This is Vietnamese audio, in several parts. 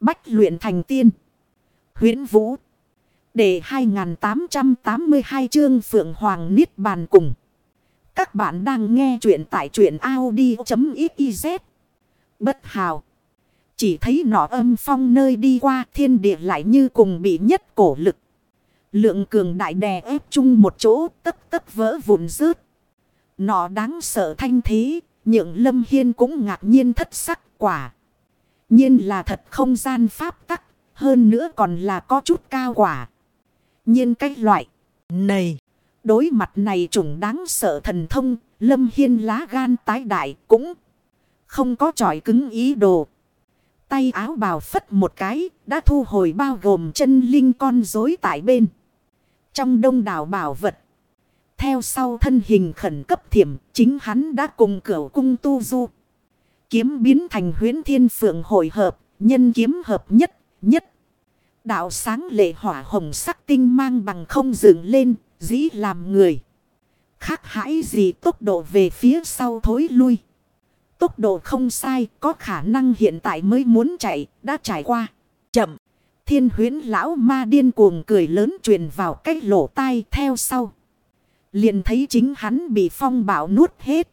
Bách luyện thành tiên. huyễn Vũ. Để 2882 chương Phượng Hoàng Niết Bàn cùng. Các bạn đang nghe truyện tại truyện Audi.xyz. Bất hào. Chỉ thấy nọ âm phong nơi đi qua thiên địa lại như cùng bị nhất cổ lực. Lượng cường đại đè ép chung một chỗ tất tất vỡ vụn rớt. Nọ đáng sợ thanh thế, nhượng lâm hiên cũng ngạc nhiên thất sắc quả nhiên là thật không gian pháp tắc, hơn nữa còn là có chút cao quả. nhiên cách loại, này, đối mặt này trùng đáng sợ thần thông, lâm hiên lá gan tái đại cũng không có tròi cứng ý đồ. Tay áo bào phất một cái, đã thu hồi bao gồm chân linh con rối tại bên. Trong đông đảo bảo vật. Theo sau thân hình khẩn cấp thiểm, chính hắn đã cùng cửu cung tu du. Kiếm biến thành huyến thiên phượng hội hợp, nhân kiếm hợp nhất, nhất. Đạo sáng lệ hỏa hồng sắc tinh mang bằng không dựng lên, dĩ làm người. Khác hãi gì tốc độ về phía sau thối lui. Tốc độ không sai, có khả năng hiện tại mới muốn chạy, đã trải qua. Chậm, thiên huyến lão ma điên cuồng cười lớn truyền vào cái lỗ tai theo sau. Liền thấy chính hắn bị phong bảo nuốt hết.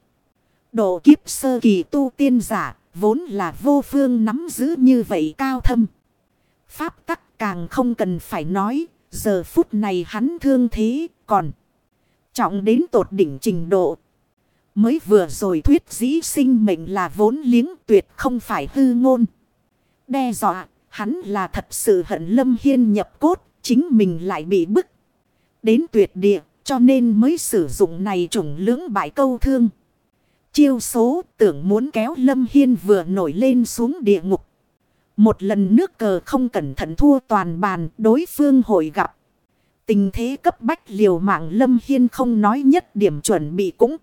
Độ kiếp sơ kỳ tu tiên giả, vốn là vô phương nắm giữ như vậy cao thâm. Pháp tắc càng không cần phải nói, giờ phút này hắn thương thế, còn trọng đến tột đỉnh trình độ. Mới vừa rồi thuyết dĩ sinh mệnh là vốn liếng tuyệt không phải hư ngôn. Đe dọa, hắn là thật sự hận lâm hiên nhập cốt, chính mình lại bị bức. Đến tuyệt địa, cho nên mới sử dụng này trùng lưỡng bại câu thương. Chiêu số tưởng muốn kéo lâm hiên vừa nổi lên xuống địa ngục. Một lần nước cờ không cẩn thận thua toàn bàn đối phương hội gặp. Tình thế cấp bách liều mạng lâm hiên không nói nhất điểm chuẩn bị cũng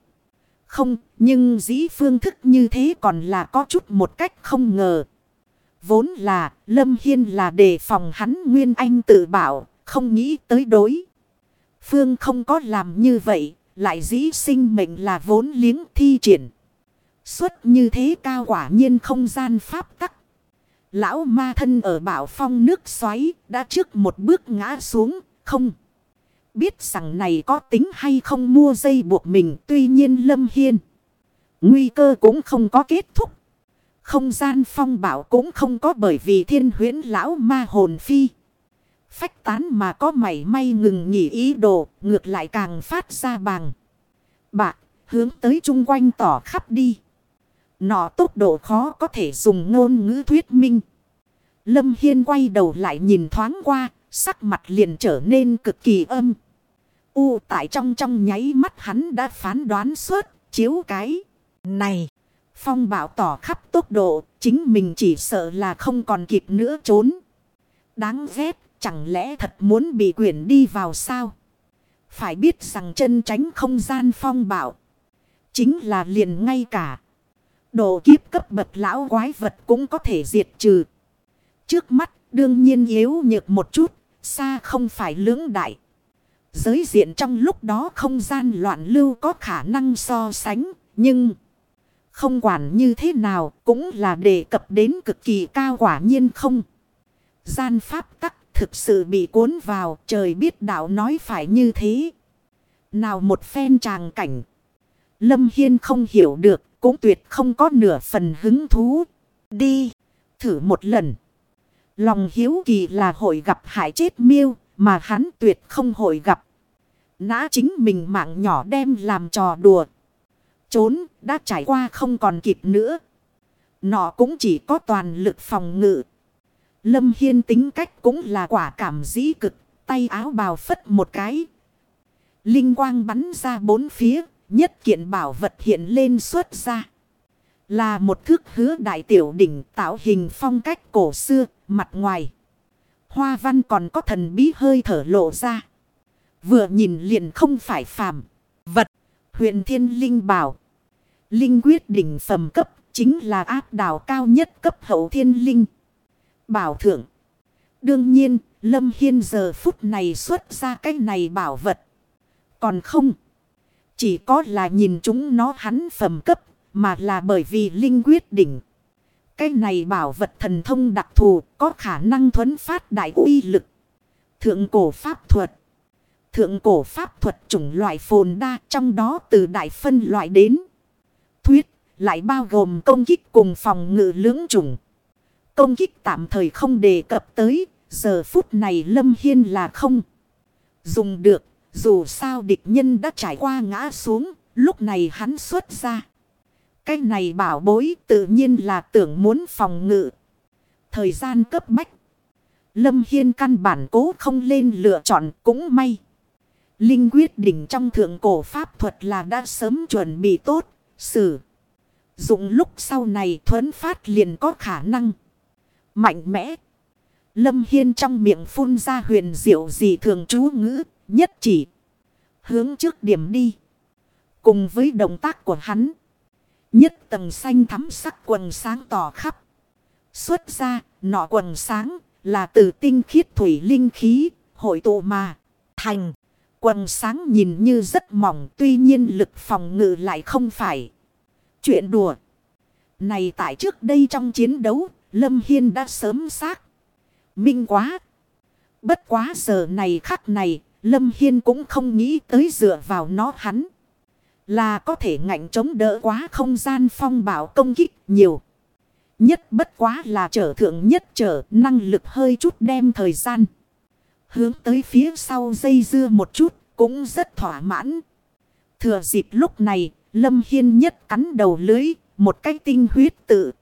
không, nhưng dĩ phương thức như thế còn là có chút một cách không ngờ. Vốn là, Lâm Hiên là đề phòng hắn Nguyên Anh tự bảo, không nghĩ tới đối. Phương không có làm như vậy, lại dĩ sinh mệnh là vốn liếng thi triển. Xuất như thế cao quả nhiên không gian pháp tắc. Lão ma thân ở bảo phong nước xoáy, đã trước một bước ngã xuống, không. Biết rằng này có tính hay không mua dây buộc mình tuy nhiên lâm hiên. Nguy cơ cũng không có kết thúc. Không gian phong bảo cũng không có bởi vì thiên huyễn lão ma hồn phi. Phách tán mà có mảy may ngừng nghỉ ý đồ, ngược lại càng phát ra bằng. Bạc, hướng tới chung quanh tỏ khắp đi. Nọ tốc độ khó có thể dùng ngôn ngữ thuyết minh. Lâm Hiên quay đầu lại nhìn thoáng qua, sắc mặt liền trở nên cực kỳ âm. U tại trong trong nháy mắt hắn đã phán đoán suốt, chiếu cái. Này, phong bảo tỏ khắp tốc độ, chính mình chỉ sợ là không còn kịp nữa trốn. Đáng ghét, chẳng lẽ thật muốn bị quyển đi vào sao? Phải biết rằng chân tránh không gian phong bảo. Chính là liền ngay cả. Độ kiếp cấp bậc lão quái vật cũng có thể diệt trừ. Trước mắt đương nhiên yếu nhược một chút, xa không phải lưỡng đại. Giới diện trong lúc đó không gian loạn lưu có khả năng so sánh, nhưng không quản như thế nào cũng là đề cập đến cực kỳ cao quả nhiên không. Gian pháp tắc thực sự bị cuốn vào trời biết đạo nói phải như thế. Nào một phen tràng cảnh. Lâm Hiên không hiểu được cũng tuyệt không có nửa phần hứng thú. Đi, thử một lần. Lòng hiếu kỳ là hội gặp hại chết miêu mà hắn tuyệt không hội gặp. Nã chính mình mạng nhỏ đem làm trò đùa. Trốn đã trải qua không còn kịp nữa. Nọ cũng chỉ có toàn lực phòng ngự. Lâm Hiên tính cách cũng là quả cảm dĩ cực. Tay áo bào phất một cái. Linh quang bắn ra bốn phía. Nhất kiện bảo vật hiện lên xuất ra. Là một thước hứa đại tiểu đỉnh tạo hình phong cách cổ xưa, mặt ngoài. Hoa văn còn có thần bí hơi thở lộ ra. Vừa nhìn liền không phải phàm. Vật. Huyện Thiên Linh bảo. Linh quyết đỉnh phẩm cấp. Chính là áp đảo cao nhất cấp hậu thiên linh. Bảo thưởng Đương nhiên, Lâm Hiên giờ phút này xuất ra cái này bảo vật. Còn không. Chỉ có là nhìn chúng nó hắn phẩm cấp. Mà là bởi vì linh quyết đỉnh. Cái này bảo vật thần thông đặc thù có khả năng thuấn phát đại uy lực. Thượng cổ pháp thuật. Thượng cổ pháp thuật chủng loại phồn đa trong đó từ đại phân loại đến. Thuyết lại bao gồm công kích cùng phòng ngự lưỡng chủng. Công kích tạm thời không đề cập tới. Giờ phút này Lâm Hiên là không. Dùng được. Dù sao địch nhân đã trải qua ngã xuống. Lúc này hắn xuất ra. Cái này bảo bối tự nhiên là tưởng muốn phòng ngự. Thời gian cấp bách. Lâm Hiên căn bản cố không lên lựa chọn, cũng may. Linh quyết đỉnh trong thượng cổ pháp thuật là đã sớm chuẩn bị tốt. Sử. Dụng lúc sau này thuấn phát liền có khả năng. Mạnh mẽ. Lâm Hiên trong miệng phun ra huyền diệu gì thường chú ngữ. Nhất chỉ. Hướng trước điểm đi. Cùng với động tác của hắn. Nhất tầng xanh thắm sắc quần sáng tỏ khắp. Xuất ra, nọ quần sáng là từ tinh khiết thủy linh khí, hội tụ mà. Thành, quần sáng nhìn như rất mỏng tuy nhiên lực phòng ngự lại không phải. Chuyện đùa. Này tại trước đây trong chiến đấu, Lâm Hiên đã sớm xác. Minh quá. Bất quá giờ này khắc này, Lâm Hiên cũng không nghĩ tới dựa vào nó hắn. Là có thể ngạnh chống đỡ quá không gian phong bảo công kích nhiều. Nhất bất quá là trở thượng nhất trở năng lực hơi chút đem thời gian. Hướng tới phía sau dây dưa một chút cũng rất thỏa mãn. Thừa dịp lúc này Lâm Hiên nhất cắn đầu lưới một cái tinh huyết tự.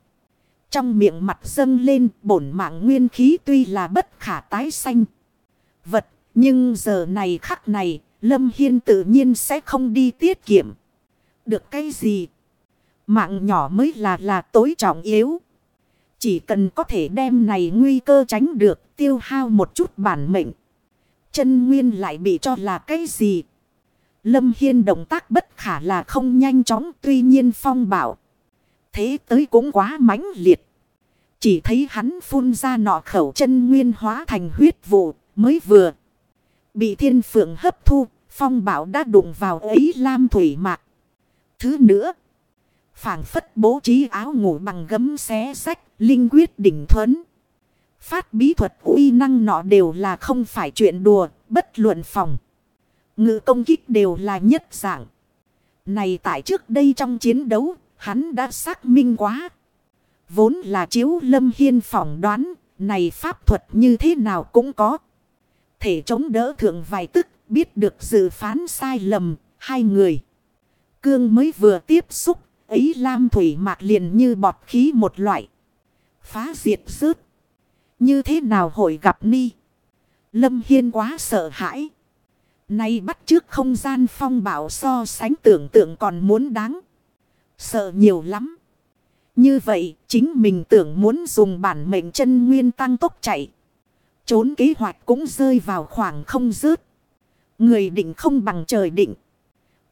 Trong miệng mặt dâng lên, bổn mạng nguyên khí tuy là bất khả tái sanh. Vật, nhưng giờ này khắc này, Lâm Hiên tự nhiên sẽ không đi tiết kiệm. Được cái gì? Mạng nhỏ mới là là tối trọng yếu. Chỉ cần có thể đem này nguy cơ tránh được, tiêu hao một chút bản mệnh. Chân nguyên lại bị cho là cái gì? Lâm Hiên động tác bất khả là không nhanh chóng, tuy nhiên phong bảo. Thế tới cũng quá mãnh liệt. Chỉ thấy hắn phun ra nọ khẩu chân nguyên hóa thành huyết vụ mới vừa. Bị thiên phượng hấp thu, phong bảo đã đụng vào ấy lam thủy mạc. Thứ nữa, phảng phất bố trí áo ngủ bằng gấm xé sách, linh quyết đỉnh thuấn. Phát bí thuật uy năng nọ đều là không phải chuyện đùa, bất luận phòng. Ngự công kích đều là nhất dạng. Này tại trước đây trong chiến đấu, hắn đã xác minh quá. Vốn là chiếu lâm hiên phỏng đoán, này pháp thuật như thế nào cũng có thể chống đỡ thượng vài tức, biết được dự phán sai lầm, hai người. Cương mới vừa tiếp xúc, ấy lam thủy mạc liền như bọt khí một loại. Phá diệt rớt. Như thế nào hội gặp ni? Lâm Hiên quá sợ hãi. Nay bắt trước không gian phong bảo so sánh tưởng tượng còn muốn đáng. Sợ nhiều lắm. Như vậy, chính mình tưởng muốn dùng bản mệnh chân nguyên tăng tốc chạy. Trốn kế hoạch cũng rơi vào khoảng không rớt. Người định không bằng trời định.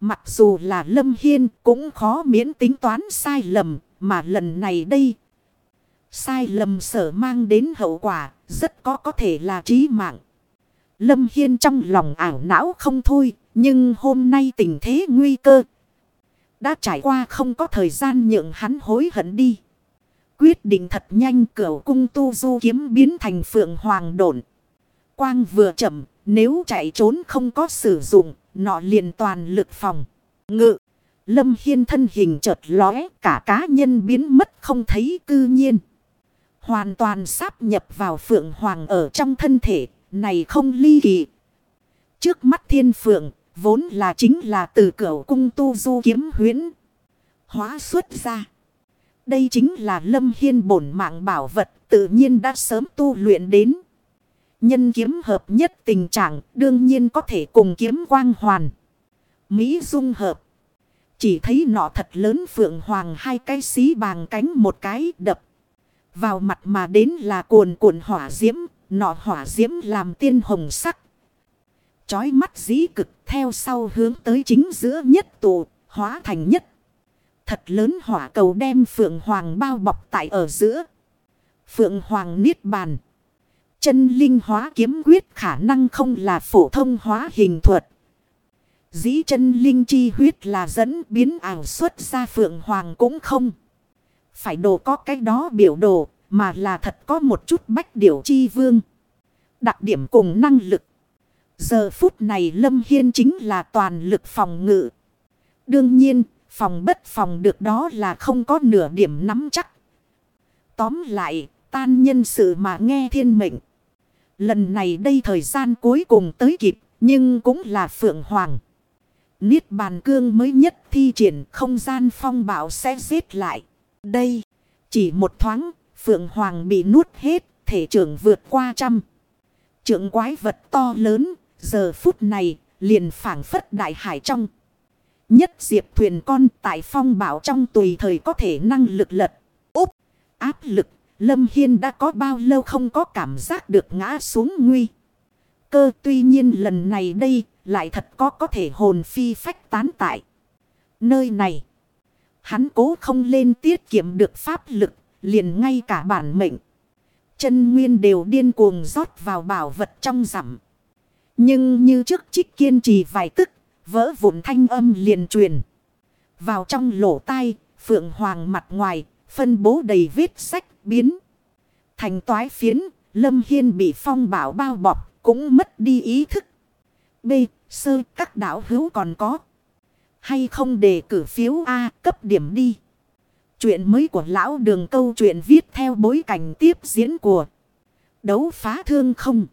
Mặc dù là Lâm Hiên cũng khó miễn tính toán sai lầm. Mà lần này đây. Sai lầm sở mang đến hậu quả. Rất có có thể là trí mạng. Lâm Hiên trong lòng ảo não không thôi. Nhưng hôm nay tình thế nguy cơ. Đã trải qua không có thời gian nhượng hắn hối hận đi. Quyết định thật nhanh cửu cung tu du kiếm biến thành phượng hoàng độn. Quang vừa chậm, nếu chạy trốn không có sử dụng, nọ liền toàn lực phòng. Ngự, lâm hiên thân hình chợt lóe, cả cá nhân biến mất không thấy cư nhiên. Hoàn toàn sáp nhập vào phượng hoàng ở trong thân thể, này không ly kỳ. Trước mắt thiên phượng, vốn là chính là từ cửa cung tu du kiếm huyễn Hóa xuất ra. Đây chính là lâm hiên bổn mạng bảo vật tự nhiên đã sớm tu luyện đến. Nhân kiếm hợp nhất tình trạng đương nhiên có thể cùng kiếm quang hoàn. Mỹ dung hợp. Chỉ thấy nọ thật lớn phượng hoàng hai cái xí bàng cánh một cái đập. Vào mặt mà đến là cuồn cuộn hỏa diễm, nọ hỏa diễm làm tiên hồng sắc. Chói mắt dĩ cực theo sau hướng tới chính giữa nhất tụ, hóa thành nhất thật lớn hỏa cầu đem Phượng Hoàng bao bọc tại ở giữa. Phượng Hoàng Niết Bàn. Chân linh hóa kiếm quyết khả năng không là phổ thông hóa hình thuật. Dĩ chân linh chi huyết là dẫn biến ảo xuất ra Phượng Hoàng cũng không. phải đồ có cái đó biểu đồ, mà là thật có một chút bách điểu chi vương. Đặc điểm cùng năng lực. Giờ phút này Lâm Hiên chính là toàn lực phòng ngự. Đương nhiên, phòng bất phòng được đó là không có nửa điểm nắm chắc. Tóm lại, tan nhân sự mà nghe thiên mệnh. Lần này đây thời gian cuối cùng tới kịp, nhưng cũng là Phượng Hoàng. Niết bàn cương mới nhất thi triển không gian phong bảo sẽ giết lại. Đây, chỉ một thoáng, Phượng Hoàng bị nuốt hết, thể trưởng vượt qua trăm. Trưởng quái vật to lớn, giờ phút này, liền phảng phất đại hải trong. Nhất diệp thuyền con tại phong bảo trong tùy thời có thể năng lực lật. Úp, áp lực, Lâm Hiên đã có bao lâu không có cảm giác được ngã xuống nguy. Cơ tuy nhiên lần này đây lại thật có có thể hồn phi phách tán tại. Nơi này, hắn cố không lên tiết kiệm được pháp lực, liền ngay cả bản mệnh. Chân nguyên đều điên cuồng rót vào bảo vật trong rằm. Nhưng như trước trích kiên trì vài tức, vỡ vụn thanh âm liền truyền. Vào trong lỗ tai, phượng hoàng mặt ngoài, phân bố đầy vết sách biến. Thành toái phiến, lâm hiên bị phong bảo bao bọc, cũng mất đi ý thức. B. Sơ các đảo hữu còn có. Hay không đề cử phiếu A cấp điểm đi. Chuyện mới của lão đường câu chuyện viết theo bối cảnh tiếp diễn của đấu phá thương không.